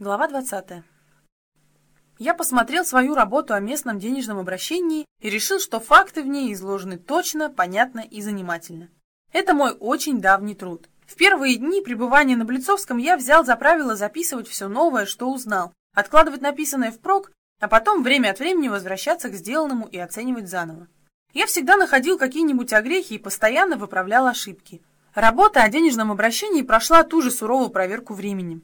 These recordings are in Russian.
Глава 20. Я посмотрел свою работу о местном денежном обращении и решил, что факты в ней изложены точно, понятно и занимательно. Это мой очень давний труд. В первые дни пребывания на Блицовском я взял за правило записывать все новое, что узнал, откладывать написанное впрок, а потом время от времени возвращаться к сделанному и оценивать заново. Я всегда находил какие-нибудь огрехи и постоянно выправлял ошибки. Работа о денежном обращении прошла ту же суровую проверку временем.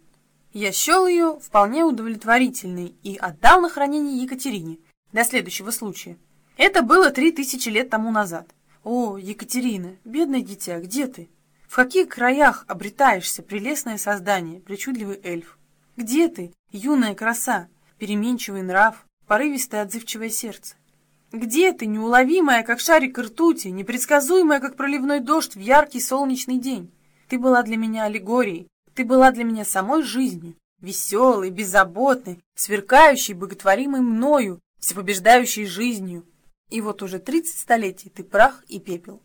Я счел ее вполне удовлетворительной и отдал на хранение Екатерине до следующего случая. Это было три тысячи лет тому назад. О, Екатерина, бедное дитя, где ты? В каких краях обретаешься, прелестное создание, причудливый эльф? Где ты, юная краса, переменчивый нрав, порывистое отзывчивое сердце? Где ты, неуловимая, как шарик ртути, непредсказуемая, как проливной дождь в яркий солнечный день? Ты была для меня аллегорией, ты была для меня самой жизнью, веселой, беззаботной, сверкающей, боготворимой мною, всепобеждающей жизнью. И вот уже тридцать столетий ты прах и пепел.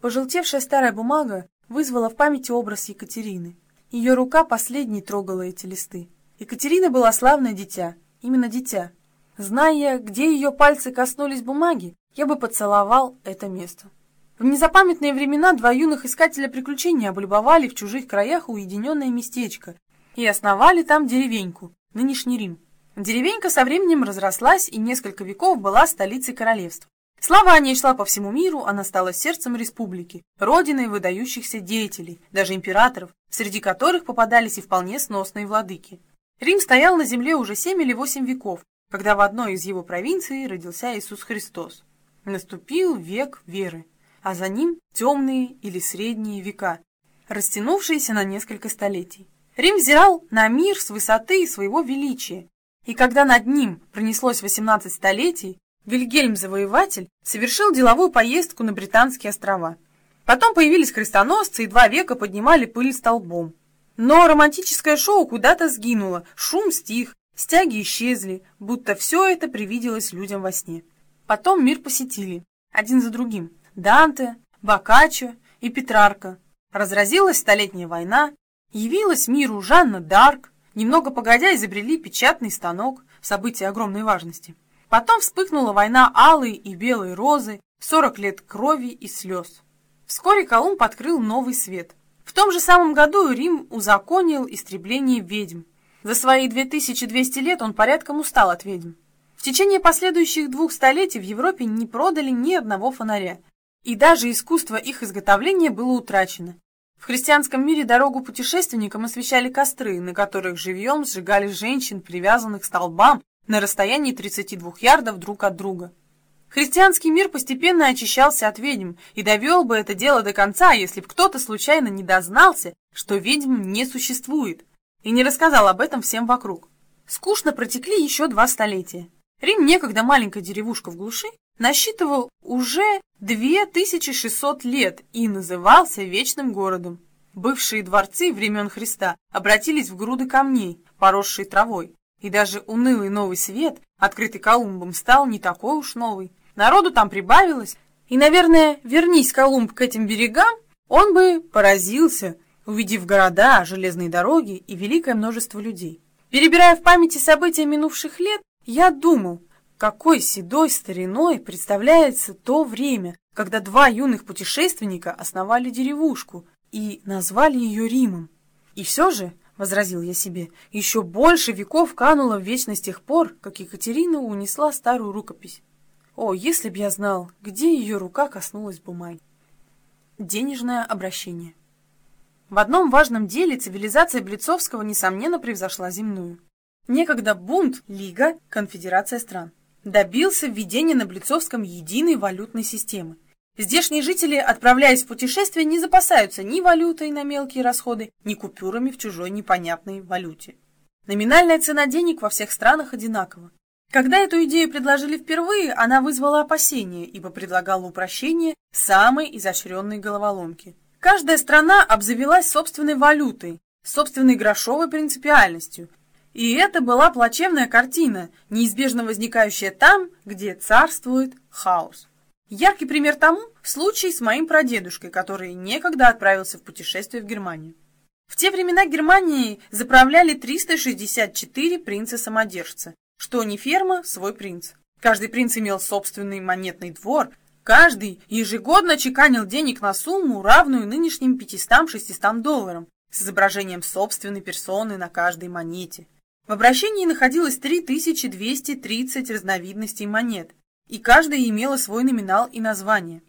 Пожелтевшая старая бумага вызвала в памяти образ Екатерины. Ее рука последней трогала эти листы. Екатерина была славное дитя, именно дитя. Зная, где ее пальцы коснулись бумаги, я бы поцеловал это место. В незапамятные времена два юных искателя приключений облюбовали в чужих краях уединенное местечко и основали там деревеньку, нынешний Рим. Деревенька со временем разрослась и несколько веков была столицей королевства. Слава о ней шла по всему миру, она стала сердцем республики, родиной выдающихся деятелей, даже императоров, среди которых попадались и вполне сносные владыки. Рим стоял на земле уже семь или восемь веков, когда в одной из его провинций родился Иисус Христос. Наступил век веры а за ним темные или средние века, растянувшиеся на несколько столетий. Рим взирал на мир с высоты своего величия, и когда над ним пронеслось 18 столетий, Вильгельм Завоеватель совершил деловую поездку на Британские острова. Потом появились крестоносцы и два века поднимали пыль столбом. Но романтическое шоу куда-то сгинуло, шум стих, стяги исчезли, будто все это привиделось людям во сне. Потом мир посетили, один за другим, Данте, Боккаччо и Петрарка. Разразилась Столетняя война, явилась миру Жанна Дарк, немного погодя изобрели печатный станок, событие огромной важности. Потом вспыхнула война алой и белой розы, 40 лет крови и слез. Вскоре Колумб открыл новый свет. В том же самом году Рим узаконил истребление ведьм. За свои 2200 лет он порядком устал от ведьм. В течение последующих двух столетий в Европе не продали ни одного фонаря, и даже искусство их изготовления было утрачено. В христианском мире дорогу путешественникам освещали костры, на которых живьем сжигали женщин, привязанных к столбам на расстоянии 32 ярдов друг от друга. Христианский мир постепенно очищался от ведьм, и довел бы это дело до конца, если бы кто-то случайно не дознался, что ведьм не существует, и не рассказал об этом всем вокруг. Скучно протекли еще два столетия. Рим, некогда маленькая деревушка в глуши, насчитывал уже 2600 лет и назывался Вечным городом. Бывшие дворцы времен Христа обратились в груды камней, поросшие травой, и даже унылый новый свет, открытый Колумбом, стал не такой уж новый. Народу там прибавилось, и, наверное, вернись Колумб к этим берегам, он бы поразился, увидев города, железные дороги и великое множество людей. Перебирая в памяти события минувших лет, я думал, какой седой стариной представляется то время, когда два юных путешественника основали деревушку и назвали ее Римом. И все же, — возразил я себе, — еще больше веков кануло в вечность тех пор, как Екатерина унесла старую рукопись. О, если б я знал, где ее рука коснулась бумаги. Денежное обращение. В одном важном деле цивилизация Блицовского, несомненно, превзошла земную. Некогда бунт, лига, конфедерация стран добился введения на Блицовском единой валютной системы. Здешние жители, отправляясь в путешествие, не запасаются ни валютой на мелкие расходы, ни купюрами в чужой непонятной валюте. Номинальная цена денег во всех странах одинакова. Когда эту идею предложили впервые, она вызвала опасения, ибо предлагала упрощение самой изощренной головоломки. Каждая страна обзавелась собственной валютой, собственной грошовой принципиальностью, и это была плачевная картина, неизбежно возникающая там, где царствует хаос. Яркий пример тому – случай с моим прадедушкой, который некогда отправился в путешествие в Германию. В те времена Германией заправляли 364 принца-самодержца. Что не ферма, свой принц. Каждый принц имел собственный монетный двор, каждый ежегодно чеканил денег на сумму, равную нынешним 500-600 долларам, с изображением собственной персоны на каждой монете. В обращении находилось 3230 разновидностей монет, и каждая имела свой номинал и название.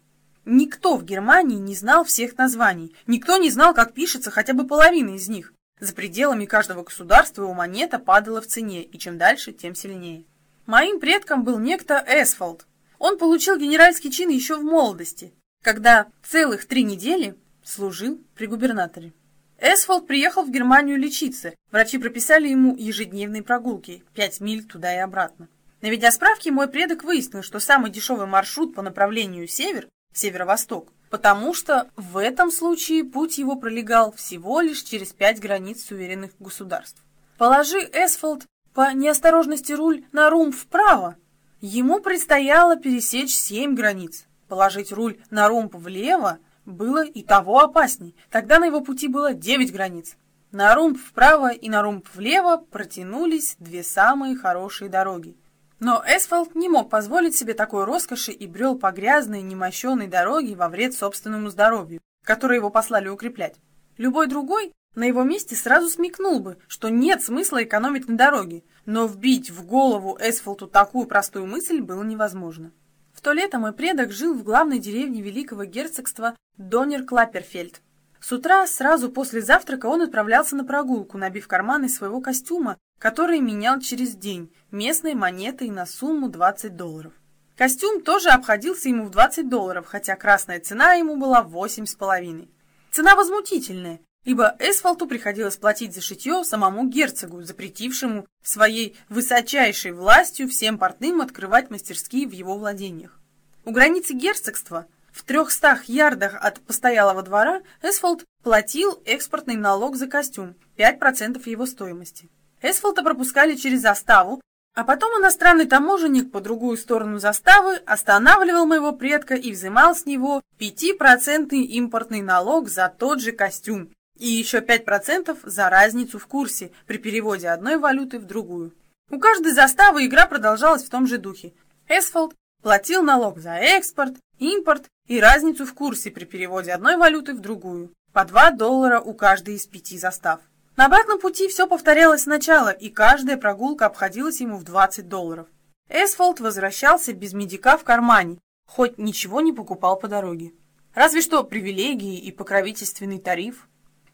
Никто в Германии не знал всех названий, никто не знал, как пишется хотя бы половина из них. За пределами каждого государства его монета падала в цене, и чем дальше, тем сильнее. Моим предком был некто Эсфолд. Он получил генеральский чин еще в молодости, когда целых три недели служил при губернаторе. Эсфолд приехал в Германию лечиться. Врачи прописали ему ежедневные прогулки, пять миль туда и обратно. Наведя справки, мой предок выяснил, что самый дешевый маршрут по направлению север – северо-восток, потому что в этом случае путь его пролегал всего лишь через пять границ суверенных государств. Положи Эсфолд по неосторожности руль на румб вправо, ему предстояло пересечь семь границ. Положить руль на румб влево было и того опасней. Тогда на его пути было девять границ. На румб вправо и на румб влево протянулись две самые хорошие дороги. Но Эсфолд не мог позволить себе такой роскоши и брел по грязной, немощенной дороге во вред собственному здоровью, которое его послали укреплять. Любой другой на его месте сразу смекнул бы, что нет смысла экономить на дороге, но вбить в голову Эсфолту такую простую мысль было невозможно. В то лето мой предок жил в главной деревне Великого герцогства Донер-Клаперфельд. С утра, сразу после завтрака, он отправлялся на прогулку, набив карманы своего костюма, который менял через день, местной монетой на сумму 20 долларов. Костюм тоже обходился ему в 20 долларов, хотя красная цена ему была 8,5. Цена возмутительная, ибо Эсфалту приходилось платить за шитье самому герцогу, запретившему своей высочайшей властью всем портным открывать мастерские в его владениях. У границы герцогства – в трехстах ярдах от постоялого двора Эсфолд платил экспортный налог за костюм, 5% его стоимости. Эсфолда пропускали через заставу, а потом иностранный таможенник по другую сторону заставы останавливал моего предка и взимал с него 5% импортный налог за тот же костюм и еще 5% за разницу в курсе при переводе одной валюты в другую. У каждой заставы игра продолжалась в том же духе. Эсфолд платил налог за экспорт, импорт и разницу в курсе при переводе одной валюты в другую, по 2 доллара у каждой из пяти застав. На обратном пути все повторялось сначала, и каждая прогулка обходилась ему в 20 долларов. Эсфолд возвращался без медика в кармане, хоть ничего не покупал по дороге. Разве что привилегии и покровительственный тариф.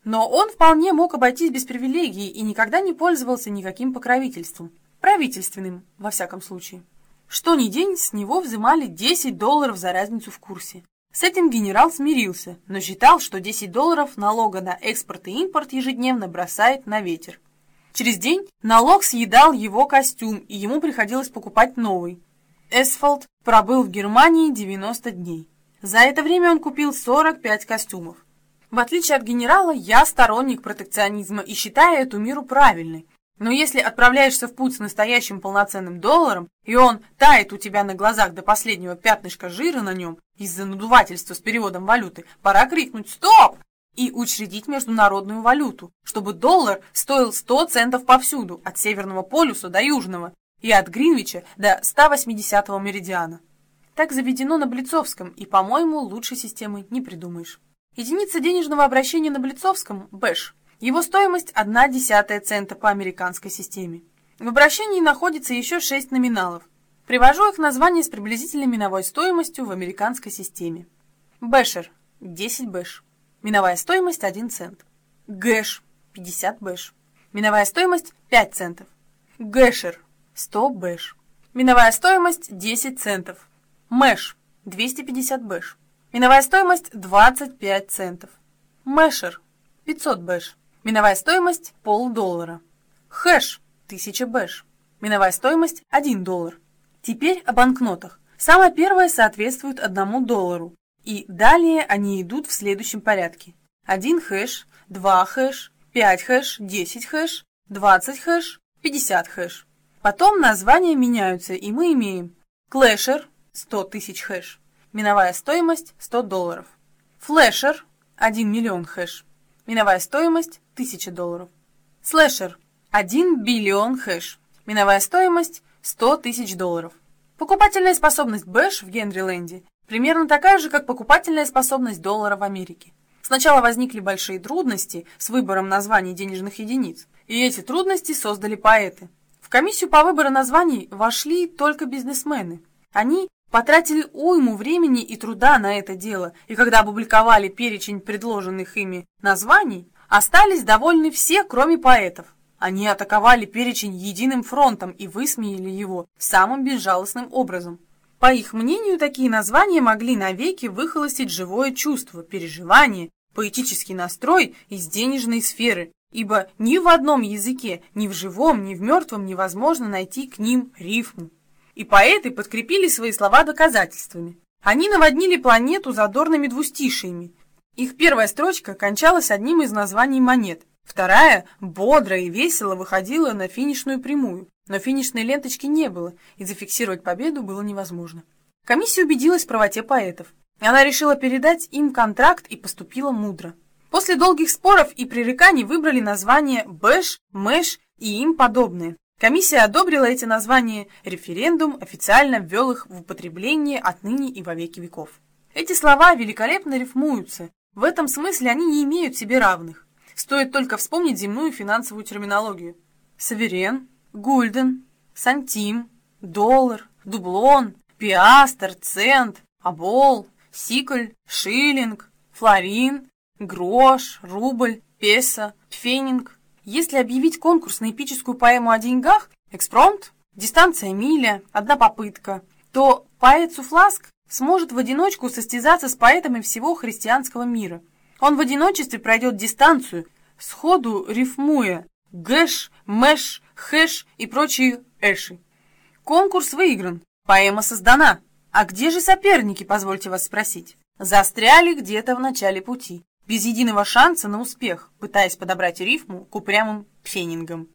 Но он вполне мог обойтись без привилегий и никогда не пользовался никаким покровительством. Правительственным, во всяком случае. Что ни день с него взимали 10 долларов за разницу в курсе. С этим генерал смирился, но считал, что 10 долларов налога на экспорт и импорт ежедневно бросает на ветер. Через день налог съедал его костюм, и ему приходилось покупать новый. Эсфолд пробыл в Германии 90 дней. За это время он купил 45 костюмов. В отличие от генерала, я сторонник протекционизма и считаю эту миру правильной. Но если отправляешься в путь с настоящим полноценным долларом, и он тает у тебя на глазах до последнего пятнышка жира на нем из-за надувательства с переводом валюты, пора крикнуть «Стоп!» и учредить международную валюту, чтобы доллар стоил 100 центов повсюду, от Северного полюса до Южного, и от Гринвича до 180-го меридиана. Так заведено на Блицовском, и, по-моему, лучшей системы не придумаешь. Единица денежного обращения на Блицовском – бэш – его стоимость – 1 десятая цента по американской системе. В обращении находится еще 6 номиналов. Привожу их название с приблизительной меновой стоимостью в американской системе. Бэшер – 10 бэш. Меновая стоимость – 1 цент. Гэш – 50 бэш. Меновая стоимость – 5 центов. Гэшер – 100 бэш. Меновая стоимость – 10 центов. Мэш – 250 бэш. Меновая стоимость – 25 центов. Мэшер – 500 бэш. Меновая стоимость – полдоллара. Хэш – 1000 бэш. Меновая стоимость – 1 доллар. Теперь о банкнотах. Самое первое соответствует 1 доллару. И далее они идут в следующем порядке. 1 бэш, 2 бэш, 5 бэш, 10 бэш, 20 бэш, 50 бэш. Потом названия меняются, и мы имеем Клэшер – 100 тысяч бэш. Меновая стоимость – 100 долларов. Флэшер – 1 миллион бэш. Меновая стоимость – 1000 долларов. Слэшер – 1 биллион бэш. Меновая стоимость – 100 тысяч долларов. Покупательная способность Бэш в Генриленде примерно такая же, как покупательная способность доллара в Америке. Сначала возникли большие трудности с выбором названий денежных единиц, и эти трудности создали поэты. В комиссию по выбору названий вошли только бизнесмены. Они потратили уйму времени и труда на это дело, и когда опубликовали перечень предложенных ими названий, остались довольны все, кроме поэтов. Они атаковали перечень единым фронтом и высмеяли его самым безжалостным образом. По их мнению, такие названия могли навеки выхолостить живое чувство, переживание поэтический настрой из денежной сферы, ибо ни в одном языке, ни в живом, ни в мертвом невозможно найти к ним рифму. И поэты подкрепили свои слова доказательствами. Они наводнили планету задорными двустишиями. Их первая строчка кончалась одним из названий монет, вторая бодро и весело выходила на финишную прямую, но финишной ленточки не было, и зафиксировать победу было невозможно. Комиссия убедилась в правоте поэтов. Она решила передать им контракт и поступила мудро. После долгих споров и пререканий выбрали названия «Бэш», «Мэш» и им подобные. Комиссия одобрила эти названия, референдум официально ввел их в употребление отныне и во веки веков. Эти слова великолепно рифмуются, в этом смысле они не имеют себе равных. Стоит только вспомнить земную финансовую терминологию. Саверен, гульден, сантим, доллар, дублон, пиастер, цент, обол, сикль, шиллинг, флорин, грош, рубль, песо, фенинг. Если объявить конкурс на эпическую поэму о деньгах, экспромт, дистанция миля, одна попытка, то поэт Суфласк сможет в одиночку состязаться с поэтами всего христианского мира. Он в одиночестве пройдет дистанцию, сходу рифмуя гэш, мэш, хэш и прочие эши. Конкурс выигран, поэма создана. А где же соперники, позвольте вас спросить? Застряли где-то в начале пути, без единого шанса на успех, пытаясь подобрать рифму к упрямым пфенингам.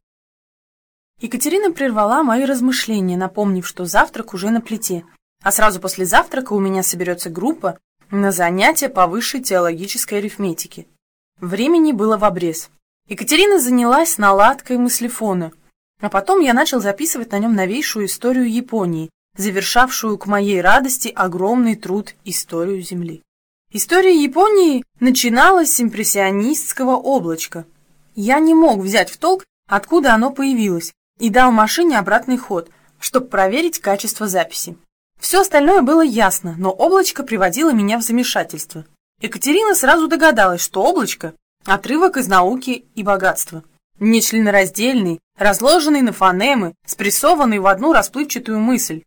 Екатерина прервала мои размышления, напомнив, что завтрак уже на плите, а сразу после завтрака у меня соберется группа на занятия по высшей теологической арифметике. Времени было в обрез. Екатерина занялась наладкой мыслефона, а потом я начал записывать на нем новейшую историю Японии, завершавшую к моей радости огромный труд «Историю Земли». История Японии начиналась с импрессионистского облачка. Я не мог взять в толк, откуда оно появилось, и дал машине обратный ход, чтобы проверить качество записи. Все остальное было ясно, но облачко приводило меня в замешательство. Екатерина сразу догадалась, что облачко – отрывок из науки и богатства. Нечленораздельный, разложенный на фонемы, спрессованный в одну расплывчатую мысль,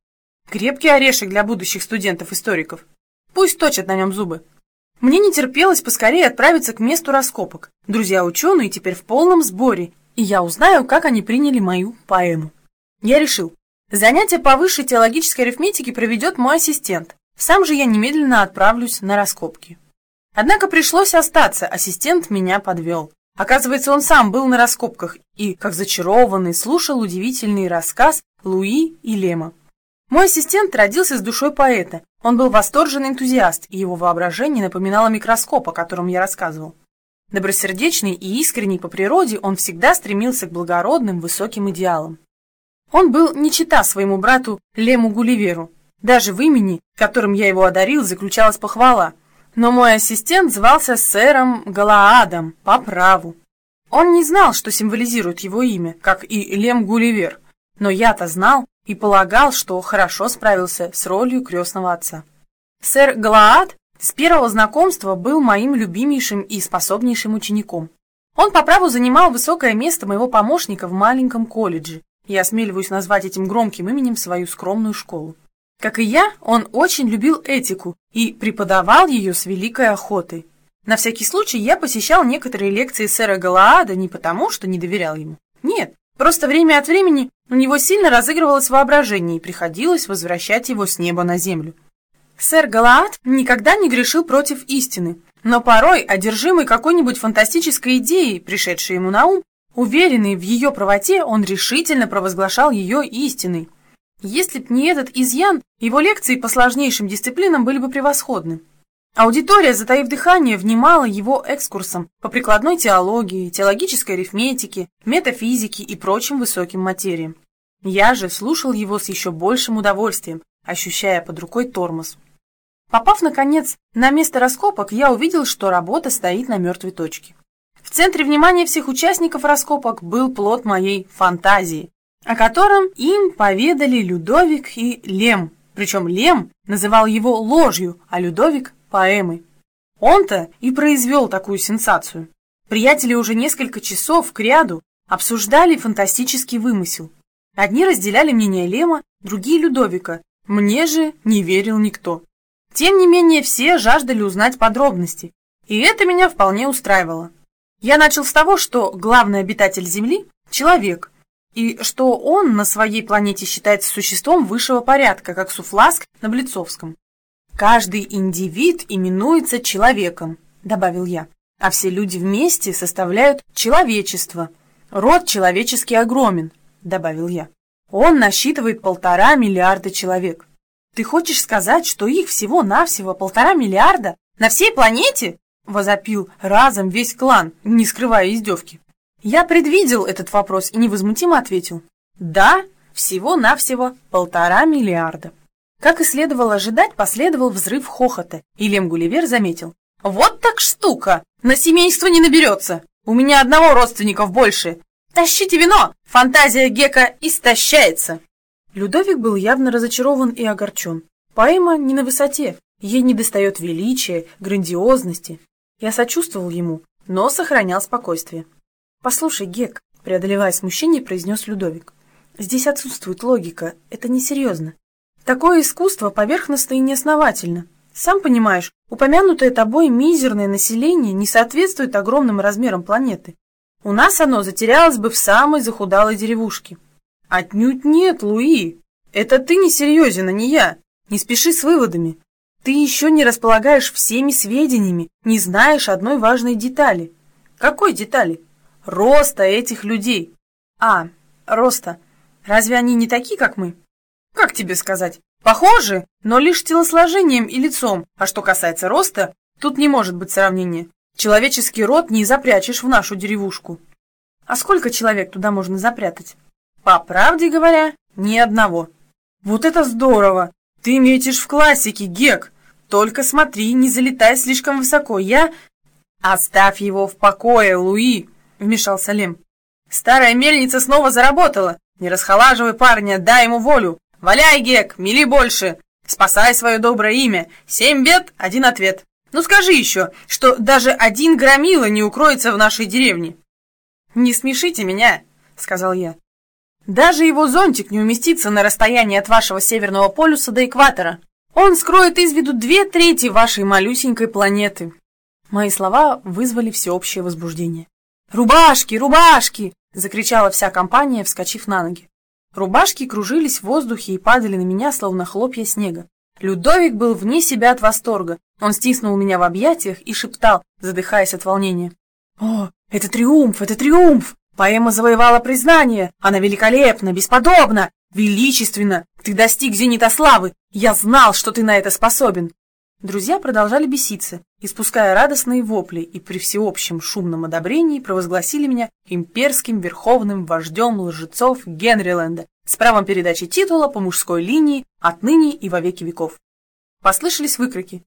Крепкий орешек для будущих студентов-историков. Пусть точат на нем зубы. Мне не терпелось поскорее отправиться к месту раскопок. Друзья-ученые теперь в полном сборе, и я узнаю, как они приняли мою поэму. Я решил, занятие по высшей теологической арифметике проведет мой ассистент. Сам же я немедленно отправлюсь на раскопки. Однако пришлось остаться, ассистент меня подвел. Оказывается, он сам был на раскопках и, как зачарованный, слушал удивительный рассказ Луи и Лема. Мой ассистент родился с душой поэта. Он был восторженный энтузиаст, и его воображение напоминало микроскоп, о котором я рассказывал. Добросердечный и искренний по природе, он всегда стремился к благородным, высоким идеалам. Он был не чита своему брату Лему Гулливеру. Даже в имени, которым я его одарил, заключалась похвала. Но мой ассистент звался сэром Галаадом по праву. Он не знал, что символизирует его имя, как и Лем Гулливер. Но я-то знал, и полагал, что хорошо справился с ролью крестного отца. Сэр Галаад с первого знакомства был моим любимейшим и способнейшим учеником. Он по праву занимал высокое место моего помощника в маленьком колледже. Я осмеливаюсь назвать этим громким именем свою скромную школу. Как и я, он очень любил этику и преподавал ее с великой охотой. На всякий случай я посещал некоторые лекции сэра Галаада не потому, что не доверял ему. Нет, Просто время от времени у него сильно разыгрывалось воображение, и приходилось возвращать его с неба на землю. Сэр Галаад никогда не грешил против истины, но порой, одержимый какой-нибудь фантастической идеей, пришедшей ему на ум, уверенный в ее правоте, он решительно провозглашал ее истиной. Если б не этот изъян, его лекции по сложнейшим дисциплинам были бы превосходны. Аудитория, затаив дыхание, внимала его экскурсам по прикладной теологии, теологической арифметике, метафизике и прочим высоким материям. Я же слушал его с еще большим удовольствием, ощущая под рукой тормоз. Попав, наконец, на место раскопок, я увидел, что работа стоит на мертвой точке. В центре внимания всех участников раскопок был плод моей фантазии, о котором им поведали Людовик и Лем. Причем Лем называл его ложью, а Людовик – поэмой. Он-то и произвел такую сенсацию. Приятели уже несколько часов к ряду обсуждали фантастический вымысел. Одни разделяли мнение Лема, другие – Людовика. Мне же не верил никто. Тем не менее, все жаждали узнать подробности, и это меня вполне устраивало. Я начал с того, что главный обитатель Земли – человек, и что он на своей планете считается существом высшего порядка, как Суфласк на Блицовском. «Каждый индивид именуется человеком», – добавил я, «а все люди вместе составляют человечество. Род человеческий огромен», – добавил я. «Он насчитывает полтора миллиарда человек». «Ты хочешь сказать, что их всего-навсего полтора миллиарда на всей планете?» Возопил разом весь клан, не скрывая издевки. Я предвидел этот вопрос и невозмутимо ответил. Да, всего-навсего полтора миллиарда. Как и следовало ожидать, последовал взрыв хохота, и Лем Гулливер заметил. «Вот так штука! На семейство не наберется! У меня одного родственников больше! Тащите вино! Фантазия Гека истощается!» Людовик был явно разочарован и огорчен. Поэма не на высоте, ей недостает величия, грандиозности, я сочувствовал ему, но сохранял спокойствие. «Послушай, Гек», — преодолевая смущение, произнес Людовик, «здесь отсутствует логика, это несерьезно. Такое искусство поверхностно и неосновательно. Сам понимаешь, упомянутое тобой мизерное население не соответствует огромным размерам планеты. У нас оно затерялось бы в самой захудалой деревушке». «Отнюдь нет, Луи! Это ты несерьезен, а не я. Не спеши с выводами. Ты еще не располагаешь всеми сведениями, не знаешь одной важной детали. Какой детали? Роста этих людей. А, роста. Разве они не такие, как мы? Как тебе сказать? Похожи, но лишь телосложением и лицом. А что касается роста, тут не может быть сравнения. Человеческий род не запрячешь в нашу деревушку. А сколько человек туда можно запрятать? По правде говоря, ни одного. Вот это здорово! Ты метишь в классике, Гек! Только смотри, не залетай слишком высоко. Я... Оставь его в покое, Луи, вмешался Лем. Старая мельница снова заработала. Не расхолаживай парня, дай ему волю. Валяй, Гек, мели больше. Спасай свое доброе имя. Семь бед, один ответ. Ну скажи еще, что даже один громила не укроется в нашей деревне. Не смешите меня, сказал я. Даже его зонтик не уместится на расстоянии от вашего северного полюса до экватора. Он скроет из виду две трети вашей малюсенькой планеты. Мои слова вызвали всеобщее возбуждение. «Рубашки! Рубашки!» — закричала вся компания, вскочив на ноги. Рубашки кружились в воздухе и падали на меня, словно хлопья снега. Людовик был вне себя от восторга. Он стиснул меня в объятиях и шептал, задыхаясь от волнения. «О, это триумф, это триумф! Поэма завоевала признание! Она великолепна, бесподобна! «Величественно! Ты достиг зенита славы! Я знал, что ты на это способен!» Друзья продолжали беситься, испуская радостные вопли, и при всеобщем шумном одобрении провозгласили меня имперским верховным вождем лжецов Генриленда с правом передачи титула по мужской линии отныне и во веки веков. Послышались выкрики.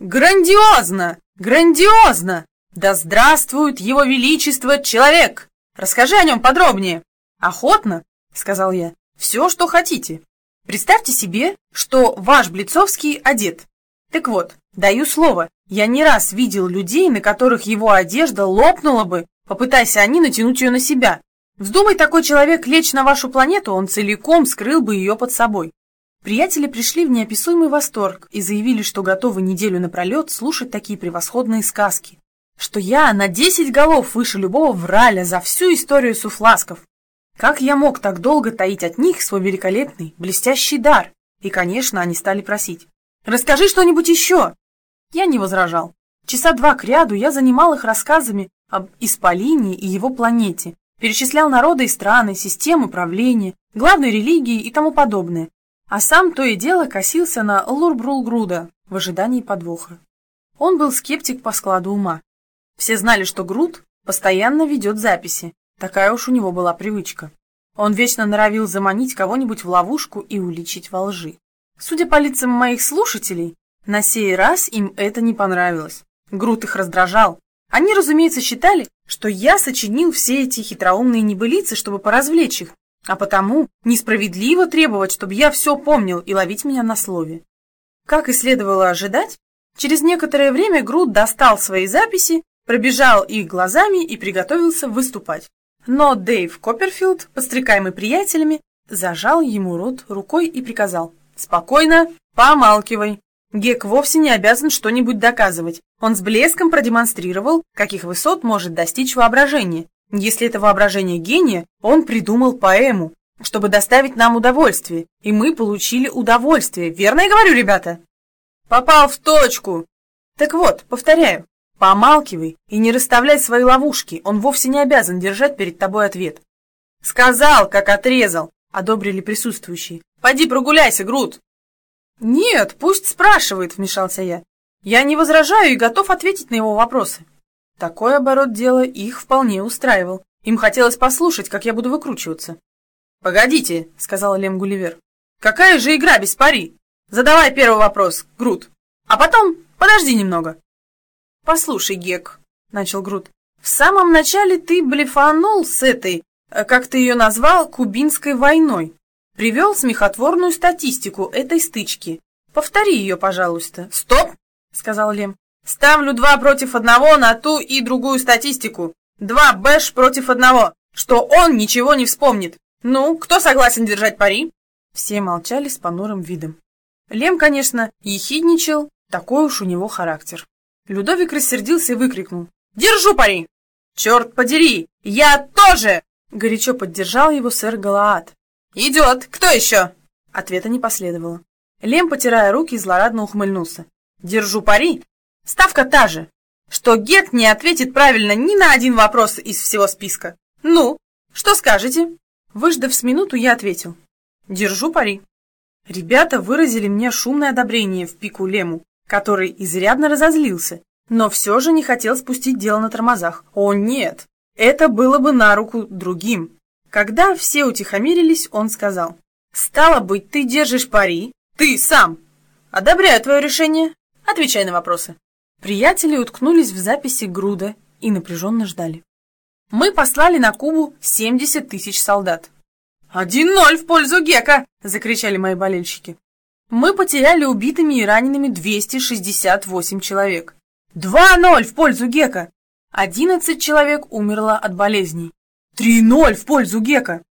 «Грандиозно! Грандиозно! Да здравствует его величество человек! Расскажи о нем подробнее!» «Охотно!» — сказал я. Все, что хотите. Представьте себе, что ваш Блицовский одет. Так вот, даю слово, я не раз видел людей, на которых его одежда лопнула бы, попытаясь они натянуть ее на себя. Вздумай такой человек лечь на вашу планету, он целиком скрыл бы ее под собой. Приятели пришли в неописуемый восторг и заявили, что готовы неделю напролет слушать такие превосходные сказки. Что я на десять голов выше любого враля за всю историю суфласков. Как я мог так долго таить от них свой великолепный, блестящий дар? И, конечно, они стали просить. «Расскажи что-нибудь еще!» Я не возражал. Часа два к ряду я занимал их рассказами об Исполине и его планете, перечислял народы и страны, системы правления, главной религии и тому подобное. А сам то и дело косился на Лурбрулгруда в ожидании подвоха. Он был скептик по складу ума. Все знали, что Грут постоянно ведет записи. Такая уж у него была привычка. Он вечно норовил заманить кого-нибудь в ловушку и уличить во лжи. Судя по лицам моих слушателей, на сей раз им это не понравилось. Грут их раздражал. Они, разумеется, считали, что я сочинил все эти хитроумные небылицы, чтобы поразвлечь их, а потому несправедливо требовать, чтобы я все помнил и ловить меня на слове. Как и следовало ожидать, через некоторое время Грут достал свои записи, пробежал их глазами и приготовился выступать. Но Дэйв Копперфилд, подстрекаемый приятелями, зажал ему рот рукой и приказал «Спокойно, помалкивай». Гек вовсе не обязан что-нибудь доказывать. Он с блеском продемонстрировал, каких высот может достичь воображение. Если это воображение гения, он придумал поэму, чтобы доставить нам удовольствие. И мы получили удовольствие. Верно я говорю, ребята? Попал в точку. Так вот, повторяю, помалкивай и не расставляй свои ловушки. Он вовсе не обязан держать перед тобой ответ. Сказал, как отрезал, одобрили присутствующие. Пойди прогуляйся, Груд. «Нет, пусть спрашивает», — вмешался я. «Я не возражаю и готов ответить на его вопросы». Такой оборот дела их вполне устраивал. Им хотелось послушать, как я буду выкручиваться. «Погодите», — сказал Лем Гулливер. «Какая же игра без пари? Задавай первый вопрос, Грут. А потом подожди немного». «Послушай, Гек», — начал Грут, — «в самом начале ты блефанул с этой, э, как ты ее назвал, кубинской войной. Привел смехотворную статистику этой стычки. Повтори ее, пожалуйста. Стоп, сказал Лем. Ставлю два против одного на ту и другую статистику. Два бэш против одного, что он ничего не вспомнит. Ну, кто согласен держать пари? Все молчали с понурым видом. Лем, конечно, ехидничал, такой уж у него характер. Людовик рассердился и выкрикнул. «Держу пари!» «Черт подери! Я тоже!» Горячо поддержал его сэр Галаад. «Идет! Кто еще?» Ответа не последовало. Лем, потирая руки, злорадно ухмыльнулся. «Держу пари. Ставка та же, что Гек не ответит правильно ни на один вопрос из всего списка. Ну, что скажете?» Выждав с минуту, я ответил. «Держу пари». Ребята выразили мне шумное одобрение в пику Лему, который изрядно разозлился, но все же не хотел спустить дело на тормозах. О нет, это было бы на руку другим. Когда все утихомирились, он сказал. «Стало быть, ты держишь пари? Ты сам!» «Одобряю твое решение. Отвечай на вопросы». Приятели уткнулись в записи Груда и напряженно ждали. Мы послали на Кубу 70 тысяч солдат. «Один ноль в пользу Гека!» – закричали мои болельщики. Мы потеряли убитыми и ранеными 268 человек. Два ноль в пользу Гека! 11 человек умерло от болезней. Три ноль в пользу Гека.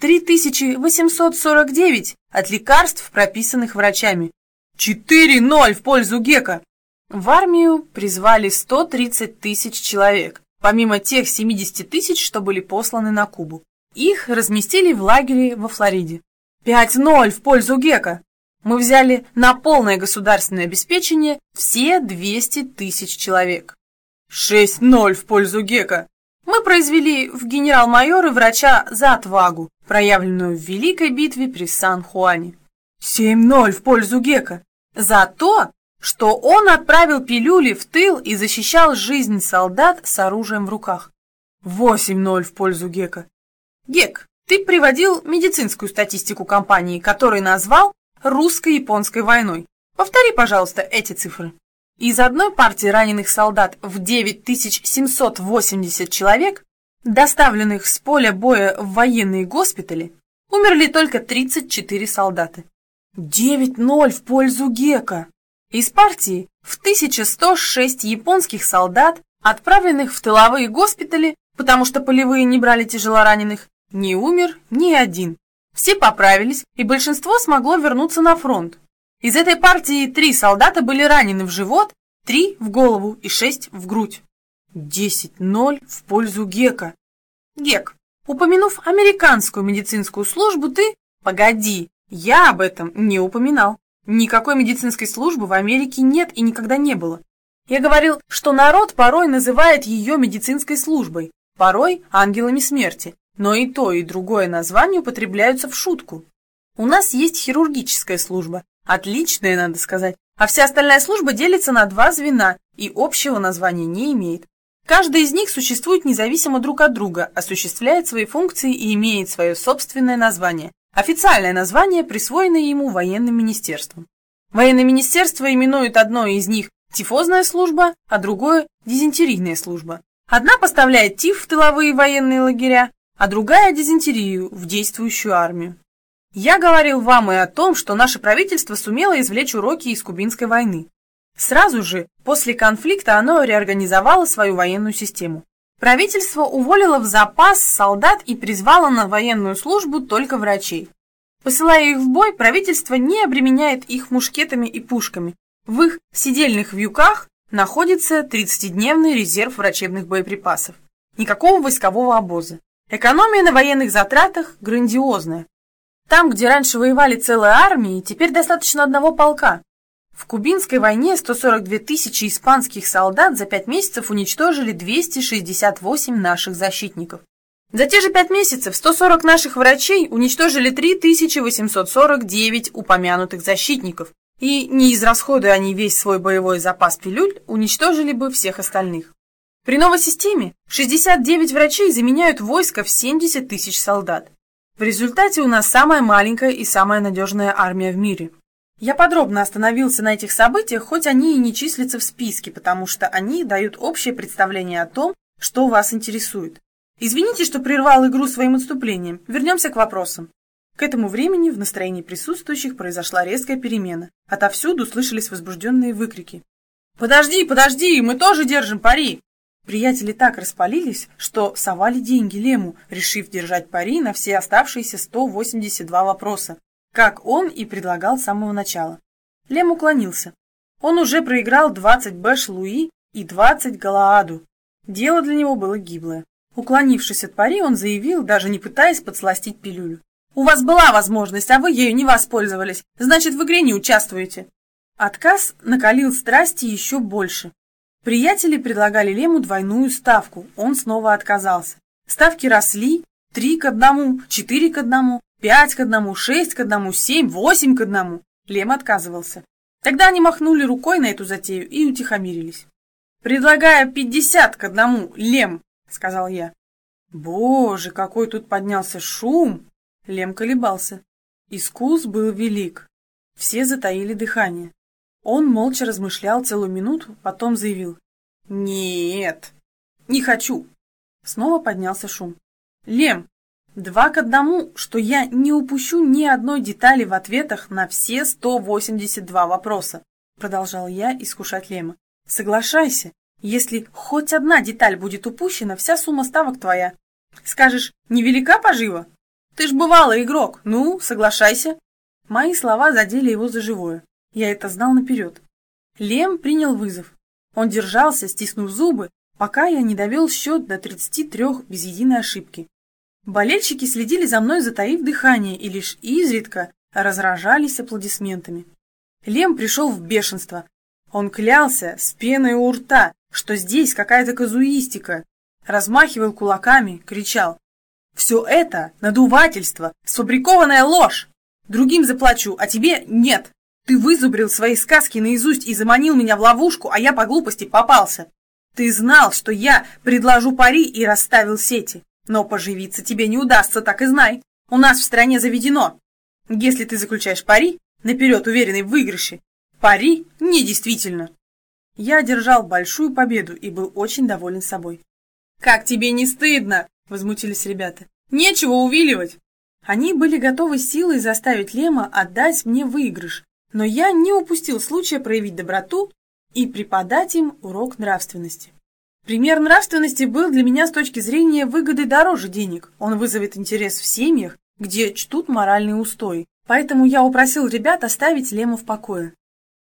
3849 от лекарств, прописанных врачами. Четыре ноль в пользу Гека. В армию призвали 130 тысяч человек, помимо тех 70 тысяч, что были посланы на Кубу. Их разместили в лагере во Флориде. 5-0 в пользу Гека. Мы взяли на полное государственное обеспечение все 200 тысяч человек. 6-0 в пользу Гека. Мы произвели в генерал-майоры врача за отвагу, проявленную в великой битве при Сан-Хуане. 7-0 в пользу Гека. За то, что он отправил пилюли в тыл и защищал жизнь солдат с оружием в руках. 8-0 в пользу Гека. Гек, ты приводил медицинскую статистику компании, которую назвал русско-японской войной. Повтори, пожалуйста, эти цифры. Из одной партии раненых солдат в 9780 человек, доставленных с поля боя в военные госпитали, умерли только 34 солдата. 9-0 в пользу Гека. Из партии в 1106 японских солдат, отправленных в тыловые госпитали, потому что полевые не брали тяжелораненых, не умер ни один. Все поправились, и большинство смогло вернуться на фронт. Из этой партии три солдата были ранены в живот, три в голову и шесть в грудь. Десять ноль в пользу Гека. Гек, упомянув американскую медицинскую службу, ты... Погоди, я об этом не упоминал. Никакой медицинской службы в Америке нет и никогда не было. Я говорил, что народ порой называет ее медицинской службой, порой ангелами смерти, но и то, и другое название употребляются в шутку. У нас есть хирургическая служба, Отличная, надо сказать. А вся остальная служба делится на два звена и общего названия не имеет. Каждый из них существует независимо друг от друга, осуществляет свои функции и имеет свое собственное название. Официальное название, присвоенное ему военным министерством. Военное министерство именует одно из них тифозная служба, а другое – дизентерийная служба. Одна поставляет тиф в тыловые военные лагеря, а другая – дизентерию в действующую армию. Я говорил вам и о том, что наше правительство сумело извлечь уроки из Кубинской войны. Сразу же после конфликта оно реорганизовало свою военную систему. Правительство уволило в запас солдат и призвало на военную службу только врачей. Посылая их в бой, правительство не обременяет их мушкетами и пушками. В их сидельных вьюках находится 30-дневный резерв врачебных боеприпасов. Никакого войскового обоза. Экономия на военных затратах грандиозная. Там, где раньше воевали целые армии, теперь достаточно одного полка. В Кубинской войне 142 тысячи испанских солдат за пять месяцев уничтожили 268 наших защитников. За те же пять месяцев 140 наших врачей уничтожили 3849 упомянутых защитников, и, не израсходуя они весь свой боевой запас пилюль, уничтожили бы всех остальных. При новой системе 69 врачей заменяют войско в 70 тысяч солдат. В результате у нас самая маленькая и самая надежная армия в мире. Я подробно остановился на этих событиях, хоть они и не числятся в списке, потому что они дают общее представление о том, что вас интересует. Извините, что прервал игру своим отступлением. Вернемся к вопросам. К этому времени в настроении присутствующих произошла резкая перемена. Отовсюду слышались возбужденные выкрики. «Подожди, подожди, мы тоже держим пари!» Приятели так распалились, что совали деньги Лему, решив держать пари на все оставшиеся 182 вопроса, как он и предлагал с самого начала. Лем уклонился. Он уже проиграл 20 бэш Луи и 20 Галааду. Дело для него было гиблое. Уклонившись от пари, он заявил, даже не пытаясь подсластить пилюлю. «У вас была возможность, а вы ею не воспользовались. Значит, в игре не участвуете». Отказ накалил страсти еще больше. Приятели предлагали Лему двойную ставку, он снова отказался. Ставки росли, три к одному, четыре к одному, пять к одному, шесть к одному, семь, восемь к одному. Лем отказывался. Тогда они махнули рукой на эту затею и утихомирились. «Предлагаю пятьдесят к одному, Лем», — сказал я. Боже, какой тут поднялся шум! Лем колебался. Искус был велик. Все затаили дыхание. Он молча размышлял целую минуту, потом заявил. «Нет, не хочу». Снова поднялся шум. «Лем, Два к одному, что я не упущу ни одной детали в ответах на все 182 вопроса, продолжал я искушать Лема. Соглашайся, если хоть одна деталь будет упущена, вся сумма ставок твоя. Скажешь, невелика пожива? Ты ж бывалый игрок, ну, соглашайся. Мои слова задели его за живое. Я это знал наперед. Лем принял вызов. Он держался, стиснув зубы, пока я не довел счет до 33 без единой ошибки. Болельщики следили за мной, затаив дыхание, и лишь изредка разражались аплодисментами. Лем пришел в бешенство. Он клялся с пеной у рта, что здесь какая-то казуистика. Размахивал кулаками, кричал. «Все это надувательство, сфабрикованная ложь! Другим заплачу, а тебе нет! Ты вызубрил свои сказки наизусть и заманил меня в ловушку, а я по глупости попался! Ты знал, что я предложу пари и расставил сети. Но поживиться тебе не удастся, так и знай. У нас в стране заведено. Если ты заключаешь пари, наперед уверенный в выигрыше, пари недействительно. Я одержал большую победу и был очень доволен собой. «Как тебе не стыдно?» – возмутились ребята. «Нечего увиливать!» Они были готовы силой заставить Лема отдать мне выигрыш, но я не упустил случая проявить доброту и преподать им урок нравственности. Пример нравственности был для меня с точки зрения выгоды дороже денег. Он вызовет интерес в семьях, где чтут моральные устои. Поэтому я упросил ребят оставить Лему в покое.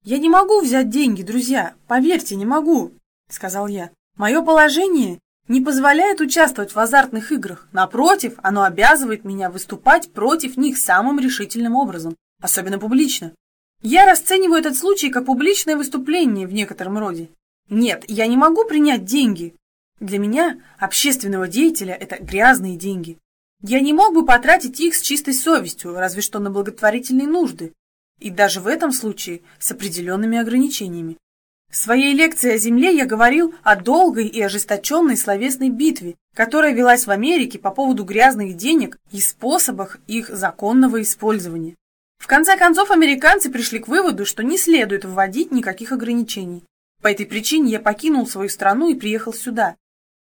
«Я не могу взять деньги, друзья, поверьте, не могу», — сказал я. «Мое положение не позволяет участвовать в азартных играх. Напротив, оно обязывает меня выступать против них самым решительным образом, особенно публично. Я расцениваю этот случай как публичное выступление в некотором роде. Нет, я не могу принять деньги. Для меня, общественного деятеля, это грязные деньги. Я не мог бы потратить их с чистой совестью, разве что на благотворительные нужды. И даже в этом случае с определенными ограничениями. В своей лекции о Земле я говорил о долгой и ожесточенной словесной битве, которая велась в Америке по поводу грязных денег и способах их законного использования. В конце концов, американцы пришли к выводу, что не следует вводить никаких ограничений. По этой причине я покинул свою страну и приехал сюда.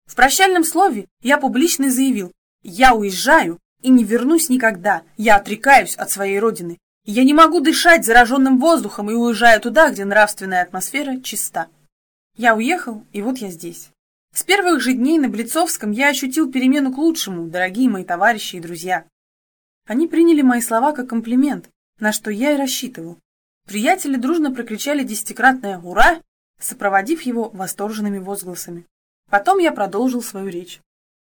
В прощальном слове я публично заявил, я уезжаю и не вернусь никогда, я отрекаюсь от своей родины. Я не могу дышать зараженным воздухом и уезжаю туда, где нравственная атмосфера чиста. Я уехал, и вот я здесь. С первых же дней на Блицовском я ощутил перемену к лучшему, дорогие мои товарищи и друзья. Они приняли мои слова как комплимент, на что я и рассчитывал. Приятели дружно прокричали десятикратное «Ура!», сопроводив его восторженными возгласами. Потом я продолжил свою речь.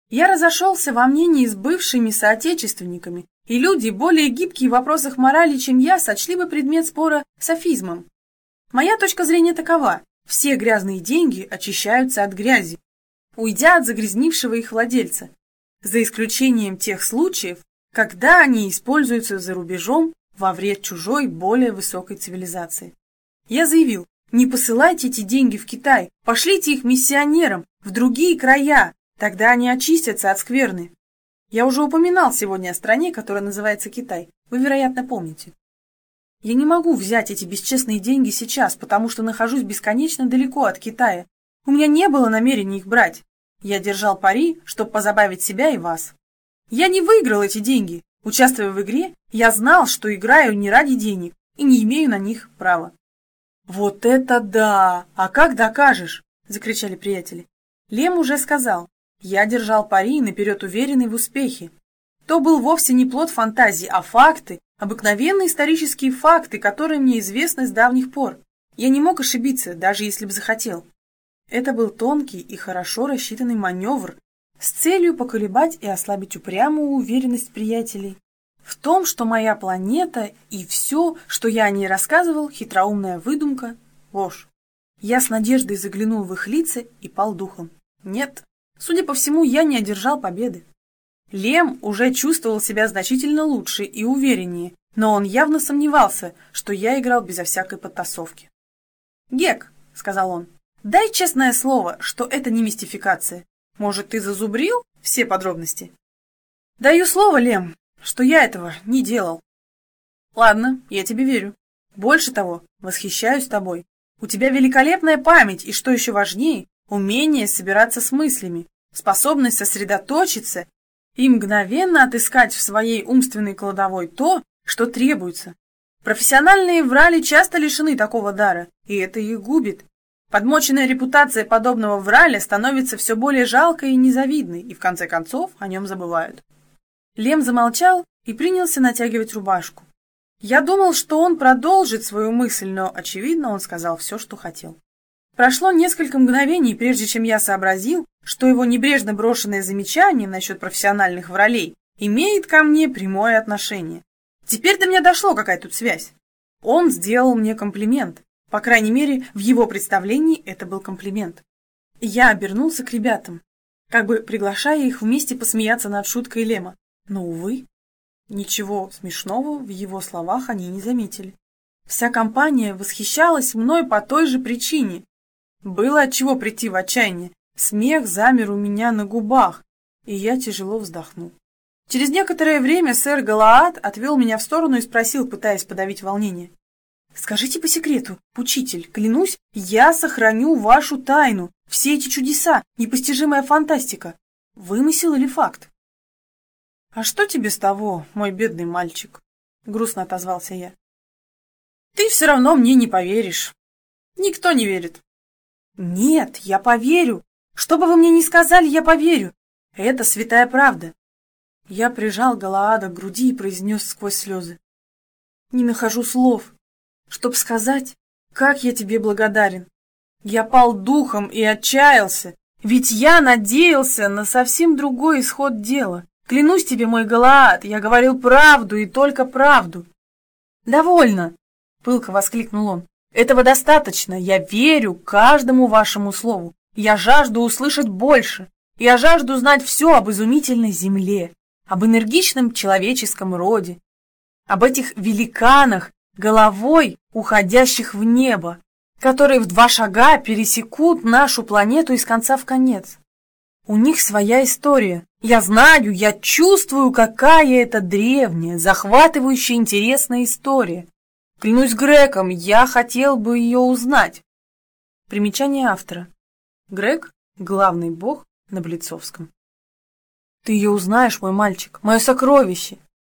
Я разошелся во мнении с бывшими соотечественниками, и люди, более гибкие в вопросах морали, чем я, сочли бы предмет спора софизмом. Моя точка зрения такова. Все грязные деньги очищаются от грязи, уйдя от загрязнившего их владельца, за исключением тех случаев, когда они используются за рубежом во вред чужой, более высокой цивилизации. Я заявил, не посылайте эти деньги в Китай, пошлите их миссионерам в другие края, тогда они очистятся от скверны. Я уже упоминал сегодня о стране, которая называется Китай. Вы, вероятно, помните. Я не могу взять эти бесчестные деньги сейчас, потому что нахожусь бесконечно далеко от Китая. У меня не было намерения их брать. Я держал пари, чтобы позабавить себя и вас. Я не выиграл эти деньги. Участвуя в игре, я знал, что играю не ради денег и не имею на них права. «Вот это да! А как докажешь?» – закричали приятели. Лем уже сказал. Я держал пари наперед уверенный в успехе. То был вовсе не плод фантазии, а факты, обыкновенные исторические факты, которые мне известны с давних пор. Я не мог ошибиться, даже если бы захотел. Это был тонкий и хорошо рассчитанный маневр с целью поколебать и ослабить упрямую уверенность приятелей в том, что моя планета и все, что я о ней рассказывал, хитроумная выдумка, ложь. Я с надеждой заглянул в их лица и пал духом. Нет, судя по всему, я не одержал победы. Лем уже чувствовал себя значительно лучше и увереннее, но он явно сомневался, что я играл безо всякой подтасовки. «Гек», — сказал он, Дай честное слово, что это не мистификация. Может, ты зазубрил все подробности? Даю слово, Лем, что я этого не делал. Ладно, я тебе верю. Больше того, восхищаюсь тобой. У тебя великолепная память, и что еще важнее, умение собираться с мыслями, способность сосредоточиться и мгновенно отыскать в своей умственной кладовой то, что требуется. Профессиональные врали часто лишены такого дара, и это их губит. Подмоченная репутация подобного враля становится все более жалкой и незавидной, и в конце концов о нем забывают. Лем замолчал и принялся натягивать рубашку. Я думал, что он продолжит свою мысль, но, очевидно, он сказал все, что хотел. Прошло несколько мгновений, прежде чем я сообразил, что его небрежно брошенное замечание насчет профессиональных вралей имеет ко мне прямое отношение. Теперь до меня дошло, какая тут связь. Он сделал мне комплимент, по крайней мере, в его представлении это был комплимент. Я обернулся к ребятам, как бы приглашая их вместе посмеяться над шуткой Лема. Но, увы, ничего смешного в его словах они не заметили. Вся компания восхищалась мной по той же причине. Было от чего прийти в отчаяние. Смех замер у меня на губах, и я тяжело вздохнул. Через некоторое время сэр Галаад отвел меня в сторону и спросил, пытаясь подавить волнение. Скажите по секрету, учитель, клянусь, я сохраню вашу тайну. Все эти чудеса, непостижимая фантастика. Вымысел или факт? А что тебе с того, мой бедный мальчик? Грустно отозвался я. Ты все равно мне не поверишь. Никто не верит. Нет, я поверю. Что бы вы мне ни сказали, я поверю. Это святая правда. Я прижал Галаада к груди и произнес сквозь слезы. Не нахожу слов чтоб сказать, как я тебе благодарен. Я пал духом и отчаялся, ведь я надеялся на совсем другой исход дела. Клянусь тебе, мой Галаад, я говорил правду и только правду. «Довольно!» — пылко воскликнул он. «Этого достаточно. Я верю каждому вашему слову. Я жажду услышать больше. Я жажду знать все об изумительной земле, об энергичном человеческом роде, об этих великанах, головой уходящих в небо. которые в два шага пересекут нашу планету из конца в конец. У них своя история. Я знаю, я чувствую, какая это древняя, захватывающая интересная история. Клянусь греком, я хотел бы ее узнать. Примечание автора. Грек – главный бог на Блицовском. Ты ее узнаешь, мой мальчик, мое сокровище.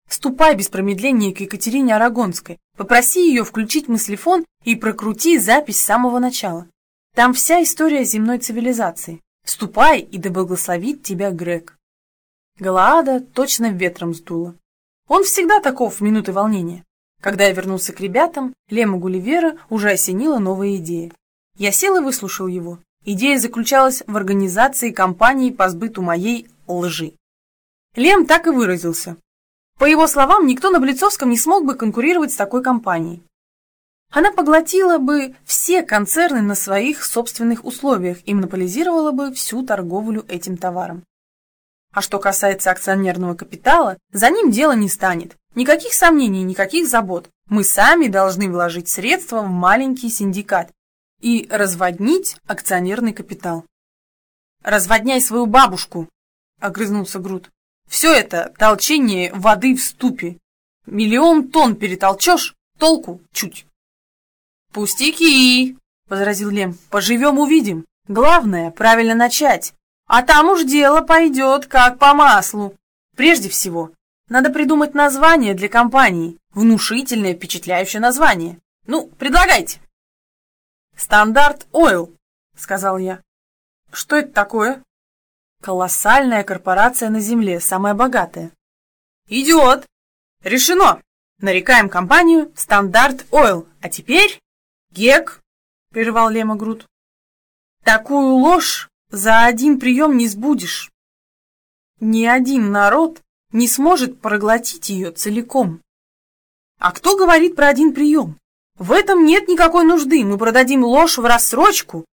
Ступай без промедления к Екатерине Арагонской, попроси ее включить мыслефон и прокрути запись с самого начала. Там вся история земной цивилизации. Ступай, и да благословит тебя Грег. Галаада точно ветром сдуло. Он всегда таков в минуты волнения. Когда я вернулся к ребятам, Лема Гулливера уже осенила новая идея. Я сел и выслушал его. Идея заключалась в организации кампании по сбыту моей лжи. Лем так и выразился. По его словам, никто на Блицовском не смог бы конкурировать с такой компанией. Она поглотила бы все концерны на своих собственных условиях и монополизировала бы всю торговлю этим товаром. А что касается акционерного капитала, за ним дело не станет. Никаких сомнений, никаких забот. Мы сами должны вложить средства в маленький синдикат и разводнить акционерный капитал. «Разводняй свою бабушку!» — огрызнулся Грут. Все это толчение воды в ступе. Миллион тонн перетолчешь, толку чуть. Пустяки, возразил Лем. Поживем увидим. Главное, правильно начать. А там уж дело пойдет как по маслу. Прежде всего, надо придумать название для компании. Внушительное, впечатляющее название. Ну, предлагайте. Стандарт Ойл, сказал я. Что это такое? Колоссальная корпорация на Земле, самая богатая. Идет! Решено! Нарекаем компанию Стандарт Ойл. А теперь... Гек, прервал Лема Грут. Такую ложь за один прием не сбудешь. Ни один народ не сможет проглотить ее целиком. А кто говорит про один прием? В этом нет никакой нужды, мы продадим ложь в рассрочку,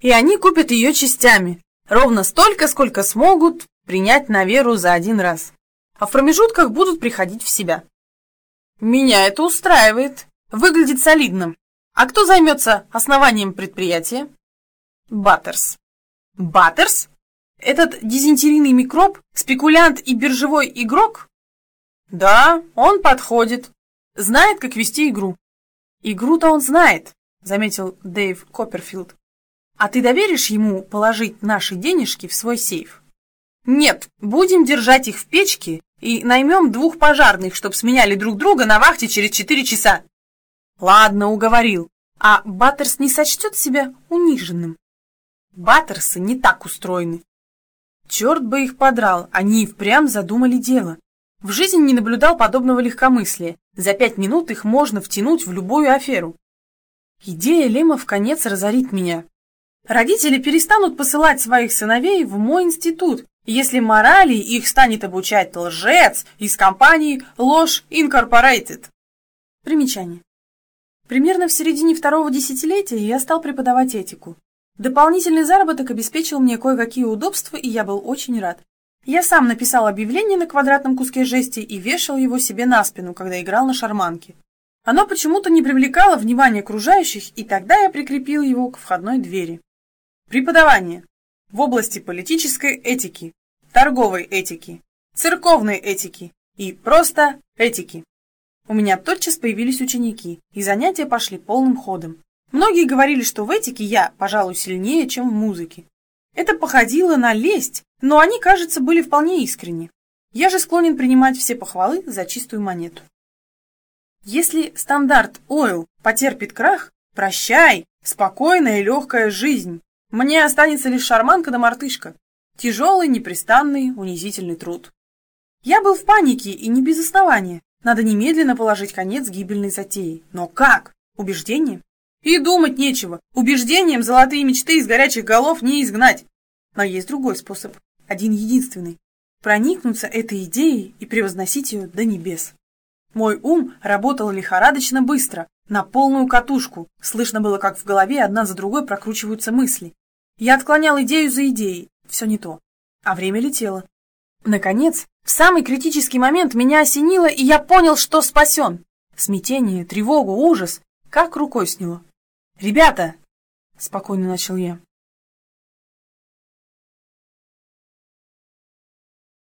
и они купят ее частями. Ровно столько, сколько смогут принять на веру за один раз. А в промежутках будут приходить в себя. Меня это устраивает. Выглядит солидным. А кто займется основанием предприятия? Баттерс. Баттерс? Этот дизентерийный микроб, спекулянт и биржевой игрок? Да, он подходит. Знает, как вести игру. Игру-то он знает, заметил Дэйв Копперфилд. А ты доверишь ему положить наши денежки в свой сейф? Нет, будем держать их в печке и наймем двух пожарных, чтоб сменяли друг друга на вахте через четыре часа. Ладно, уговорил. А Баттерс не сочтет себя униженным? Баттерсы не так устроены. Черт бы их подрал, они и впрямь задумали дело. В жизни не наблюдал подобного легкомыслия. За пять минут их можно втянуть в любую аферу. Идея Лема в конец разорит меня. Родители перестанут посылать своих сыновей в мой институт, если морали их станет обучать лжец из компании Ложь Инкорпорейтед. Примечание. Примерно в середине второго десятилетия я стал преподавать этику. Дополнительный заработок обеспечил мне кое-какие удобства, и я был очень рад. Я сам написал объявление на квадратном куске жести и вешал его себе на спину, когда играл на шарманке. Оно почему-то не привлекало внимания окружающих, и тогда я прикрепил его к входной двери. Преподавание в области политической этики, торговой этики, церковной этики и просто этики. У меня тотчас появились ученики, и занятия пошли полным ходом. Многие говорили, что в этике я, пожалуй, сильнее, чем в музыке. Это походило на лесть, но они, кажется, были вполне искренни. Я же склонен принимать все похвалы за чистую монету. Если стандарт Ойл потерпит крах, прощай, спокойная и легкая жизнь. Мне останется лишь шарманка да мартышка. Тяжелый, непрестанный, унизительный труд. Я был в панике и не без основания. Надо немедленно положить конец гибельной затеи. Но как? Убеждением? И думать нечего. Убеждением золотые мечты из горячих голов не изгнать. Но есть другой способ. Один единственный. Проникнуться этой идеей и превозносить ее до небес. Мой ум работал лихорадочно быстро, на полную катушку. Слышно было, как в голове одна за другой прокручиваются мысли. Я отклонял идею за идеей. Все не то. А время летело. Наконец, в самый критический момент меня осенило, и я понял, что спасен. Смятение, тревогу, ужас как рукой сняло. «Ребята!» — спокойно начал я.